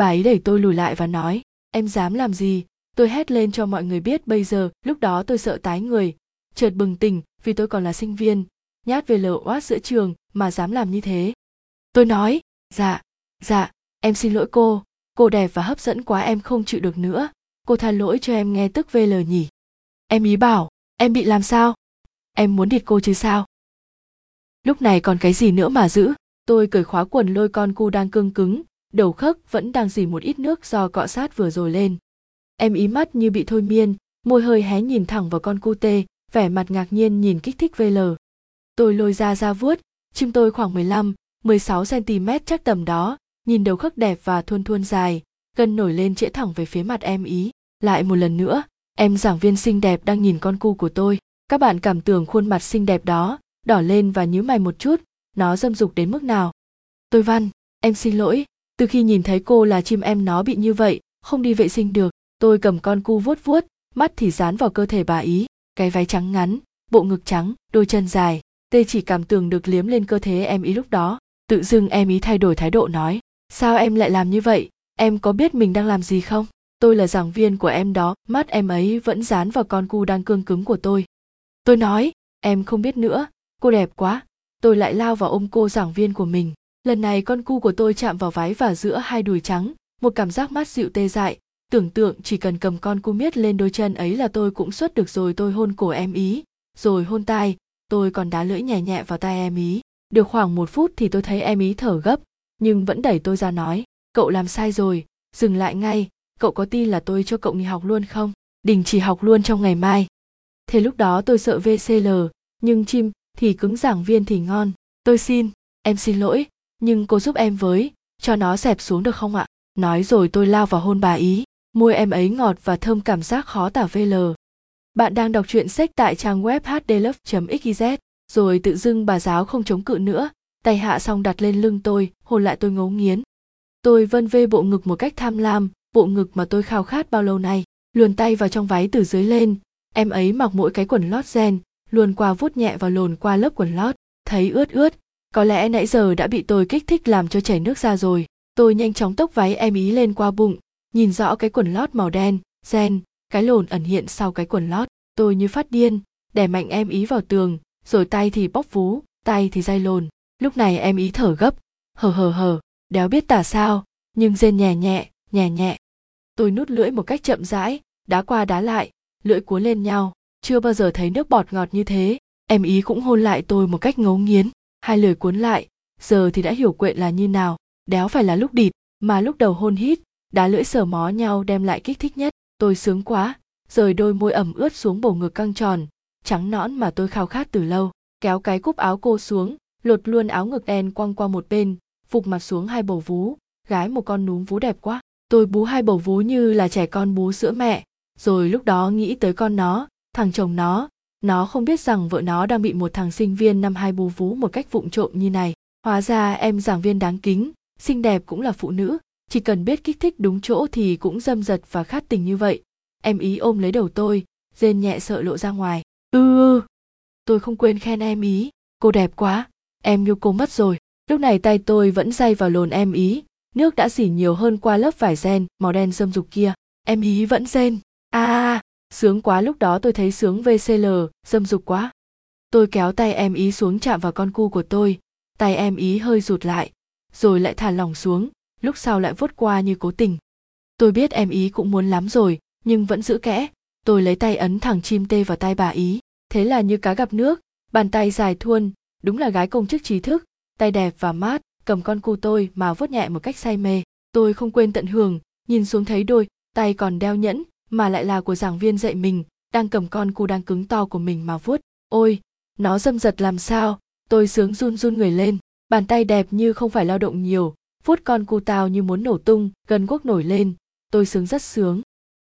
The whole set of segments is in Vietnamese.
bà ấy đẩy tôi lùi lại và nói, em dám làm gì? Tôi hét lên cho mọi người biết bây giờ, lúc đó tôi sợ tái người. Chợt bừng tỉnh, vì tôi còn là sinh viên. Nhát về lờ oát giữa trường, mà dám làm như thế. Tôi nói dạ dạ em xin lỗi cô. Cô đẹp và hấp dẫn quá em không chịu được nữa. Cô tha lỗi cho em nghe tức vl nhỉ. Em ý bảo, em bị làm sao? Em muốn địt cô chứ sao? Lúc này còn cái gì nữa mà giữ? Tôi cởi khóa quần lôi con cu đang cương cứng đầu khấc vẫn đang dì một ít nước do cọ sát vừa rồi lên. Em ý mắt như bị thôi miên môi hơi hé nhìn thẳng vào con cu tê vẻ mặt ngạc nhiên nhìn kích thích vl tôi lôi ra ra vuốt chim tôi khoảng 15, 16 cm chắc tầm đó nhìn đầu khắc đẹp và thuôn thuôn dài gần nổi lên trễ thẳng về phía mặt em ý. Lại một lần nữa em giảng viên xinh đẹp đang nhìn con cu của tôi. Các bạn cảm tưởng khuôn mặt xinh đẹp đó đỏ lên và nhíu mày một chút nó dâm dục đến mức nào? Tôi văn em xin lỗi từ khi nhìn thấy cô là chim em nó bị như vậy, không đi vệ sinh được, tôi cầm con cu vuốt vuốt, mắt thì dán vào cơ thể bà ý, cái váy trắng ngắn, bộ ngực trắng, đôi chân dài, tê chỉ cảm tưởng được liếm lên cơ thể em ý lúc đó. Tự dưng em ý thay đổi thái độ nói, sao em lại làm như vậy? Em có biết mình đang làm gì không? Tôi là giảng viên của em đó, mắt em ấy vẫn dán vào con cu đang cương cứng của tôi. Tôi nói, em không biết nữa, cô đẹp quá. Tôi lại lao vào ôm cô giảng viên của mình lần này con cu của tôi chạm vào váy và giữa hai đùi trắng, một cảm giác mát dịu tê dại. Tưởng tượng chỉ cần cầm con cu miết lên đôi chân ấy là tôi cũng xuất được rồi, tôi hôn cổ em ý, rồi hôn tai, tôi còn đá lưỡi nhẹ nhẹ vào tai em ý. Được khoảng một phút thì tôi thấy em ý thở gấp, nhưng vẫn đẩy tôi ra nói, cậu làm sai rồi, dừng lại ngay, cậu có tin là tôi cho cậu nghỉ học luôn không? Đình chỉ học luôn trong ngày mai. Thế lúc đó tôi sợ vcl nhưng chim thì cứng giảng viên thì ngon. Tôi xin, em xin lỗi nhưng cô giúp em với, cho nó xẹp xuống được không ạ? Nói rồi tôi lao vào hôn bà ý, môi em ấy ngọt và thơm cảm giác khó tả vl bạn đang đọc truyện sách tại trang web hdlove xyz rồi tự dưng bà giáo không chống cự nữa, tay hạ xong đặt lên lưng tôi, hôn lại tôi ngấu nghiến. Tôi vân vê bộ ngực một cách tham lam, bộ ngực mà tôi khao khát bao lâu nay, luồn tay vào trong váy từ dưới lên. Em ấy mặc mỗi cái quần lót gen, luồn qua vuốt nhẹ vào lồn qua lớp quần lót, thấy ướt ướt có lẽ nãy giờ đã bị tôi kích thích làm cho chảy nước ra rồi. Tôi nhanh chóng tốc váy em ý lên qua bụng, nhìn rõ cái quần lót màu đen gen cái lồn ẩn hiện sau cái quần lót. Tôi như phát điên, đè mạnh em ý vào tường, rồi tay thì bóc vú, tay thì dây lồn. Lúc này em ý thở gấp, hờ hờ hờ, đéo biết tả sao, nhưng rên nhẹ nhẹ nhẹ nhẹ. Tôi nút lưỡi một cách chậm rãi, đá qua đá lại, lưỡi cuốn lên nhau. Chưa bao giờ thấy nước bọt ngọt như thế, em ý cũng hôn lại tôi một cách ngấu nghiến hai lời cuốn lại, giờ thì đã hiểu quệ là như nào, đéo phải là lúc địt, mà lúc đầu hôn hít, đá lưỡi sờ mó nhau đem lại kích thích nhất. Tôi sướng quá, rời đôi môi ẩm ướt xuống bầu ngực căng tròn, trắng nõn mà tôi khao khát từ lâu. Kéo cái cúp áo cô xuống, lột luôn áo ngực đen quăng qua một bên, phục mặt xuống hai bầu vú. Gái một con núm vú đẹp quá. Tôi bú hai bầu vú như là trẻ con bú sữa mẹ, rồi lúc đó nghĩ tới con nó, thằng chồng nó nó không biết rằng vợ nó đang bị một thằng sinh viên năm hai bú vú một cách vụng trộm như này. Hóa ra em giảng viên đáng kính xinh đẹp cũng là phụ nữ. Chỉ cần biết kích thích đúng chỗ thì cũng dâm dật và khát tình như vậy. Em ý ôm lấy đầu tôi rên nhẹ sợ lộ ra ngoài. Ư ừ, tôi không quên khen em ý. Cô đẹp quá. Em yêu cô mất rồi. Lúc này tay tôi vẫn day vào lồn em ý. Nước đã dỉ nhiều hơn qua lớp vải ren màu đen dâm dục kia. Em ý vẫn rên. A à, sướng quá, lúc đó tôi thấy sướng vcl dâm dục quá. Tôi kéo tay em ý xuống chạm vào con cu của tôi. Tay em ý hơi rụt lại, rồi lại thả lỏng xuống, lúc sau lại vuốt qua như cố tình. Tôi biết em ý cũng muốn lắm rồi, nhưng vẫn giữ kẽ. Tôi lấy tay ấn thẳng chim tê vào tay bà ý. Thế là như cá gặp nước, bàn tay dài thuôn, đúng là gái công chức trí thức. Tay đẹp và mát, cầm con cu tôi mà vuốt nhẹ một cách say mê. Tôi không quên tận hưởng, nhìn xuống thấy đôi, tay còn đeo nhẫn mà lại là của giảng viên dạy mình, đang cầm con cu đang cứng to của mình mà vuốt. Ôi, nó dâm dật làm sao? Tôi sướng run run người lên, bàn tay đẹp như không phải lao động nhiều, vuốt con cu tao như muốn nổ tung gần guốc nổi lên. Tôi sướng rất sướng.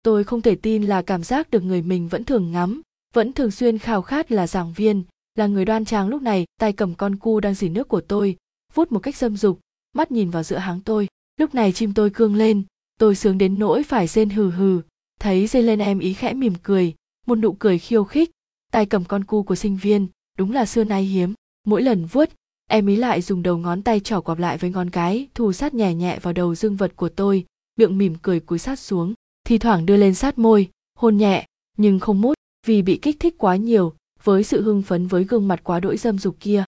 Tôi không thể tin là cảm giác được người mình vẫn thường ngắm, vẫn thường xuyên khao khát là giảng viên, là người đoan trang lúc này, tay cầm con cu đang dỉ nước của tôi, vuốt một cách dâm dục, mắt nhìn vào giữa háng tôi. Lúc này chim tôi cương lên, tôi sướng đến nỗi phải rên hừ hừ thấy dây lên em ý khẽ mỉm cười, một nụ cười khiêu khích. Tay cầm con cu của sinh viên, đúng là xưa nay hiếm. Mỗi lần vuốt, em ý lại dùng đầu ngón tay trỏ quặp lại với ngón cái thù sát nhẹ nhẹ vào đầu dương vật của tôi, miệng mỉm cười cúi sát xuống, thi thoảng đưa lên sát môi, hôn nhẹ, nhưng không mút, vì bị kích thích quá nhiều, với sự hưng phấn với gương mặt quá đỗi dâm dục kia.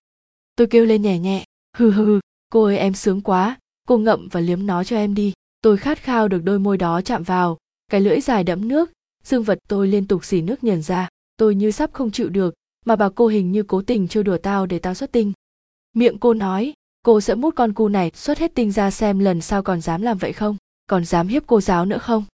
Tôi kêu lên nhẹ nhẹ hừ hừ, cô ơi, em sướng quá, cô ngậm và liếm nó cho em đi. Tôi khát khao được đôi môi đó chạm vào cái lưỡi dài đẫm nước, dương vật tôi liên tục xỉ nước nhờn ra, tôi như sắp không chịu được, mà bà cô hình như cố tình trêu đùa tao để tao xuất tinh. Miệng cô nói, cô sẽ mút con cu này xuất hết tinh ra xem lần sau còn dám làm vậy không? Còn dám hiếp cô giáo nữa không?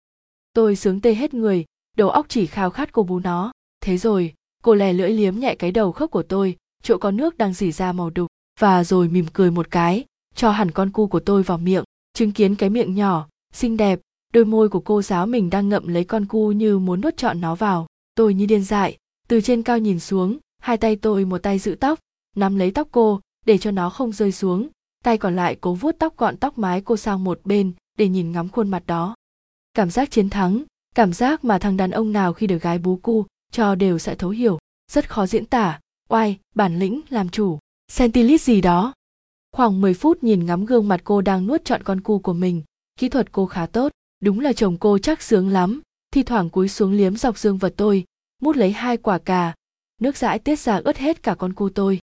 Tôi sướng tê hết người, đầu óc chỉ khao khát cô bú nó. Thế rồi, cô lè lưỡi liếm nhẹ cái đầu khớp của tôi, chỗ có nước đang dỉ ra màu đục, và rồi mỉm cười một cái, cho hẳn con cu của tôi vào miệng, chứng kiến cái miệng nhỏ, xinh đẹp đôi môi của cô giáo mình đang ngậm lấy con cu như muốn nuốt trọn nó vào. Tôi như điên dại, từ trên cao nhìn xuống, hai tay tôi một tay giữ tóc, nắm lấy tóc cô, để cho nó không rơi xuống. Tay còn lại cố vuốt tóc gọn tóc mái cô sang một bên, để nhìn ngắm khuôn mặt đó. Cảm giác chiến thắng, cảm giác mà thằng đàn ông nào khi được gái bú cu, cho đều sẽ thấu hiểu. Rất khó diễn tả. Oai, bản lĩnh, làm chủ. Centilit gì đó. Khoảng 10 phút nhìn ngắm gương mặt cô đang nuốt trọn con cu của mình. Kỹ thuật cô khá tốt đúng là chồng cô chắc sướng lắm. Thi thoảng cúi xuống liếm dọc dương vật tôi, mút lấy hai quả cà. Nước dãi tiết ra ướt hết cả con cu tôi.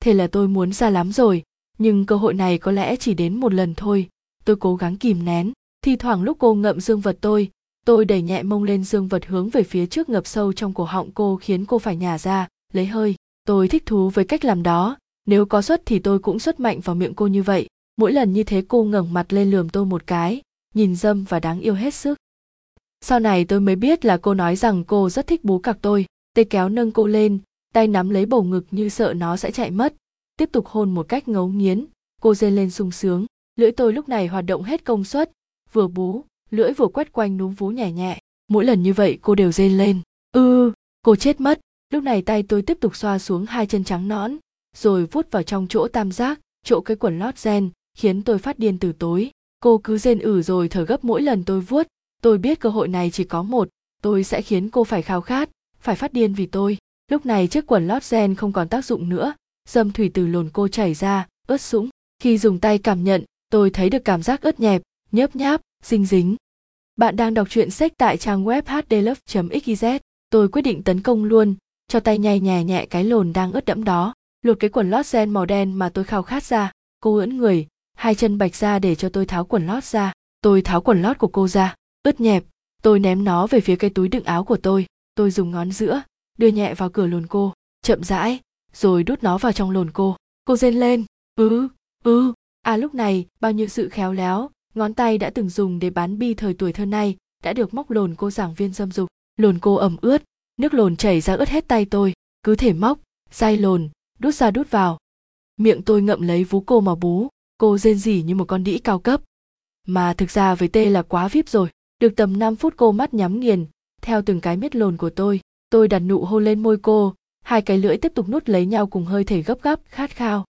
Thế là tôi muốn ra lắm rồi, nhưng cơ hội này có lẽ chỉ đến một lần thôi. Tôi cố gắng kìm nén. Thi thoảng lúc cô ngậm dương vật tôi tôi đẩy nhẹ mông lên dương vật hướng về phía trước ngập sâu trong cổ họng cô khiến cô phải nhả ra, lấy hơi. Tôi thích thú với cách làm đó. Nếu có xuất thì tôi cũng xuất mạnh vào miệng cô như vậy. Mỗi lần như thế cô ngẩng mặt lên lườm tôi một cái nhìn dâm và đáng yêu hết sức. Sau này tôi mới biết là cô nói rằng cô rất thích bú cặc tôi. Tay kéo nâng cô lên, tay nắm lấy bầu ngực như sợ nó sẽ chạy mất. Tiếp tục hôn một cách ngấu nghiến, cô rên lên sung sướng. Lưỡi tôi lúc này hoạt động hết công suất, vừa bú, lưỡi vừa quét quanh núm vú nhẹ nhẹ. Mỗi lần như vậy cô đều rên lên. Ư, cô chết mất. Lúc này tay tôi tiếp tục xoa xuống hai chân trắng nõn, rồi vuốt vào trong chỗ tam giác, chỗ cái quần lót gen khiến tôi phát điên từ tối cô cứ rên ử rồi thở gấp mỗi lần tôi vuốt. Tôi biết cơ hội này chỉ có một. Tôi sẽ khiến cô phải khao khát, phải phát điên vì tôi. Lúc này chiếc quần lót gen không còn tác dụng nữa. Dâm thủy từ lồn cô chảy ra, ướt sũng. Khi dùng tay cảm nhận, tôi thấy được cảm giác ướt nhẹp, nhớp nháp dinh dính. Bạn đang đọc truyện sách tại trang web hdlove xyz tôi quyết định tấn công luôn, cho tay nhảy nhè nhẹ cái lồn đang ướt đẫm đó. Lột cái quần lót gen màu đen mà tôi khao khát ra. Cô ưỡn người hai chân bạch ra để cho tôi tháo quần lót ra. Tôi tháo quần lót của cô ra. Ướt nhẹp. Tôi ném nó về phía cái túi đựng áo của tôi. Tôi dùng ngón giữa, đưa nhẹ vào cửa lồn cô. Chậm rãi, rồi đút nó vào trong lồn cô. Cô rên lên. Ư ư à lúc này, bao nhiêu sự khéo léo, ngón tay đã từng dùng để bán bi thời tuổi thơ này đã được móc lồn cô giảng viên dâm dục. Lồn cô ẩm ướt, nước lồn chảy ra ướt hết tay tôi. Cứ thể móc dai lồn, đút ra đút vào. Miệng tôi ngậm lấy vú cô mà bú cô rên rỉ như một con đĩ cao cấp. Mà thực ra với tê là quá vip rồi. Được tầm 5 phút cô mắt nhắm nghiền. Theo từng cái miết lồn của tôi tôi đặt nụ hôn lên môi cô. Hai cái lưỡi tiếp tục nuốt lấy nhau cùng hơi thể gấp gáp, khát khao.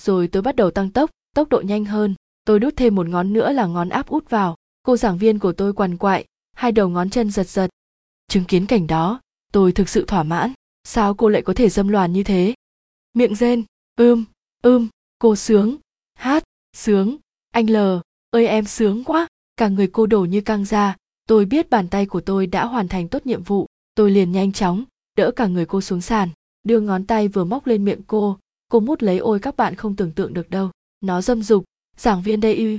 Rồi tôi bắt đầu tăng tốc tốc độ nhanh hơn. Tôi đút thêm một ngón nữa là ngón áp út vào. Cô giảng viên của tôi quằn quại, hai đầu ngón chân giật giật. Chứng kiến cảnh đó, tôi thực sự thỏa mãn. Sao cô lại có thể dâm loàn như thế? Miệng rên, ưm ưm, cô sướng sướng. Anh l. Ơi em sướng quá. Cả người cô đổ như căng ra tôi biết bàn tay của tôi đã hoàn thành tốt nhiệm vụ. Tôi liền nhanh chóng, đỡ cả người cô xuống sàn, đưa ngón tay vừa móc lên miệng cô. Cô mút lấy ôi các bạn không tưởng tượng được đâu. Nó dâm dục, giảng viên đây ư.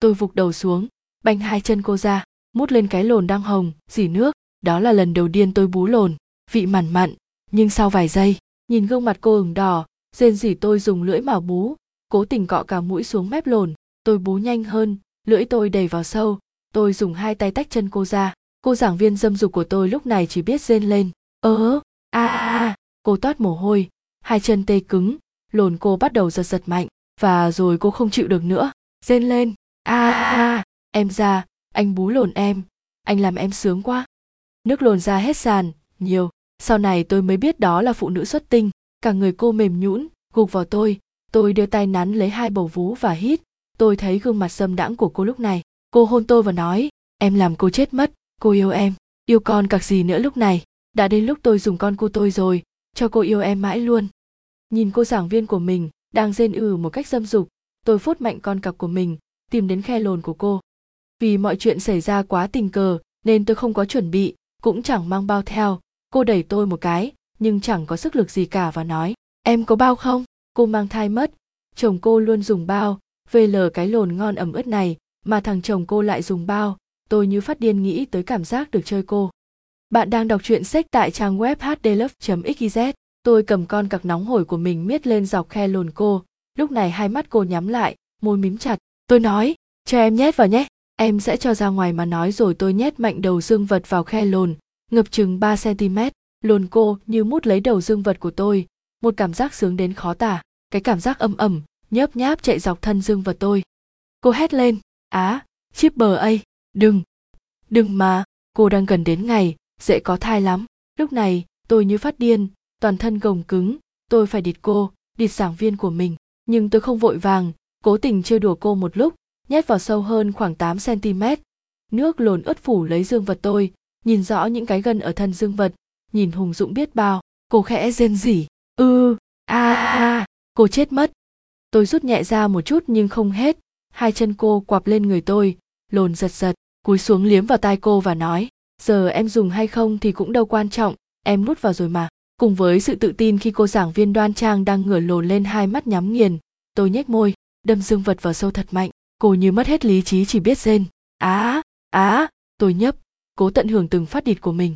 Tôi vụt đầu xuống, banh hai chân cô ra, mút lên cái lồn đang hồng, dỉ nước. Đó là lần đầu tiên tôi bú lồn, vị mặn mặn, nhưng sau vài giây, nhìn gương mặt cô ửng đỏ, rên rỉ tôi dùng lưỡi mà bú cố tình cọ cả mũi xuống mép lồn. Tôi bú nhanh hơn, lưỡi tôi đầy vào sâu. Tôi dùng hai tay tách chân cô ra. Cô giảng viên dâm dục của tôi lúc này chỉ biết rên lên. Ớ a a cô toát mồ hôi. Hai chân tê cứng. Lồn cô bắt đầu giật giật mạnh. Và rồi cô không chịu được nữa. Rên lên. A a. Em ra. Anh bú lồn em. Anh làm em sướng quá. Nước lồn ra hết sàn. Nhiều. Sau này tôi mới biết đó là phụ nữ xuất tinh. Cả người cô mềm nhũn, gục vào tôi tôi đưa tay nắn lấy hai bầu vú và hít. Tôi thấy gương mặt sâm đãng của cô lúc này. Cô hôn tôi và nói, em làm cô chết mất. Cô yêu em. Yêu con cặc gì nữa lúc này. Đã đến lúc tôi dùng con cô tôi rồi. Cho cô yêu em mãi luôn. Nhìn cô giảng viên của mình, đang rên ử một cách dâm dục, tôi phốt mạnh con cặc của mình, tìm đến khe lồn của cô. Vì mọi chuyện xảy ra quá tình cờ, nên tôi không có chuẩn bị, cũng chẳng mang bao theo. Cô đẩy tôi một cái, nhưng chẳng có sức lực gì cả và nói, em có bao không? Cô mang thai mất. Chồng cô luôn dùng bao vl cái lồn ngon ẩm ướt này, mà thằng chồng cô lại dùng bao. Tôi như phát điên nghĩ tới cảm giác được chơi cô. Bạn đang đọc truyện sách tại trang web hdlove.xyz tôi cầm con cặc nóng hổi của mình miết lên dọc khe lồn cô. Lúc này hai mắt cô nhắm lại, môi mím chặt. Tôi nói, cho em nhét vào nhé. Em sẽ cho ra ngoài mà nói rồi tôi nhét mạnh đầu dương vật vào khe lồn, ngập chừng 3 cm lồn cô như mút lấy đầu dương vật của tôi một cảm giác sướng đến khó tả cái cảm giác âm ẩm nhớp nháp chạy dọc thân dương vật tôi. Cô hét lên á chip bờ ấy, đừng đừng mà cô đang gần đến ngày dễ có thai lắm. Lúc này tôi như phát điên toàn thân gồng cứng tôi phải địt cô địt giảng viên của mình. Nhưng tôi không vội vàng cố tình chơi đùa cô một lúc nhét vào sâu hơn khoảng 8 cm nước lồn ướt phủ lấy dương vật tôi nhìn rõ những cái gân ở thân dương vật nhìn hùng dũng biết bao cô khẽ rên rỉ ư, a a cô chết mất. Tôi rút nhẹ ra một chút nhưng không hết. Hai chân cô quặp lên người tôi, lồn giật giật, cúi xuống liếm vào tai cô và nói, giờ em dùng hay không thì cũng đâu quan trọng, em nuốt vào rồi mà. Cùng với sự tự tin khi cô giảng viên đoan trang đang ngửa lồn lên hai mắt nhắm nghiền, tôi nhếch môi, đâm dương vật vào sâu thật mạnh, cô như mất hết lý trí chỉ biết rên, á á, tôi nhấp, cố tận hưởng từng phát địt của mình.